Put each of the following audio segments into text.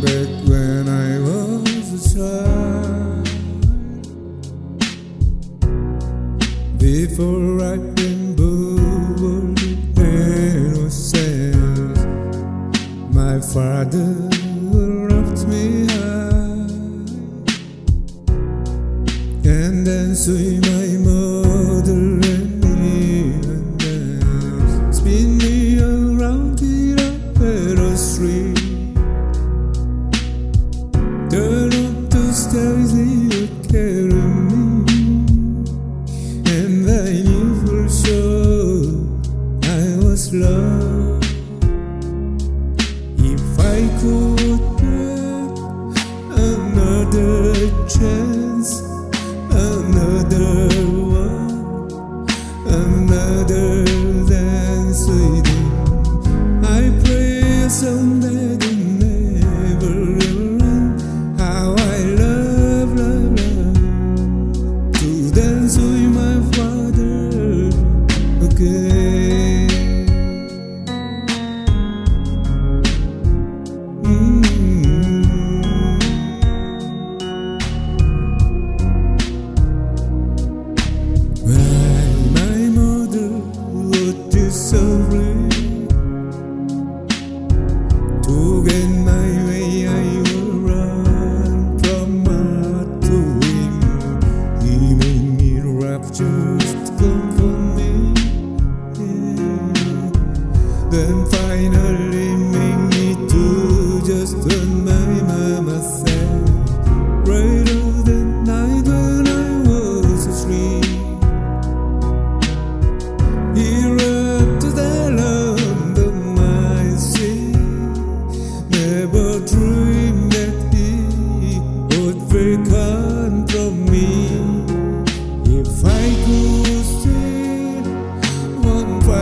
back when I was a child. Before I remembered innocence, my father rocked me high, and then saw my mother and me and dance. Spin you carry me?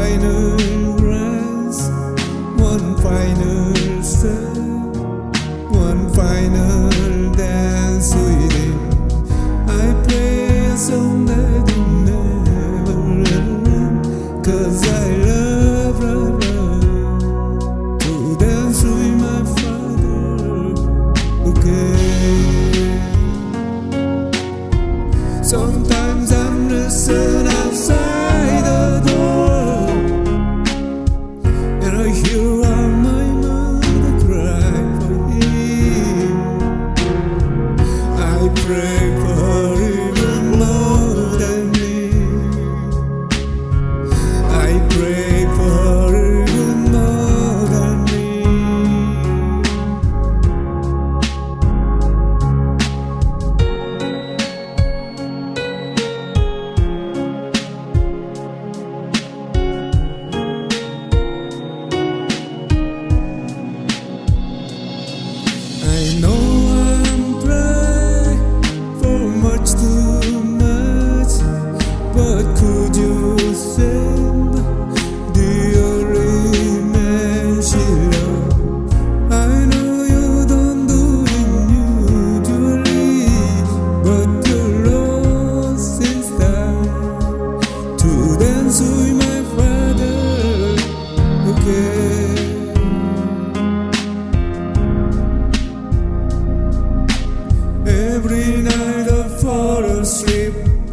final rest, one final step, one final dance with Him. I play a song that you never end, cause I love, love, love to dance with my Father Okay. Sometimes I'm the sun outside.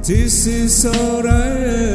This is alright.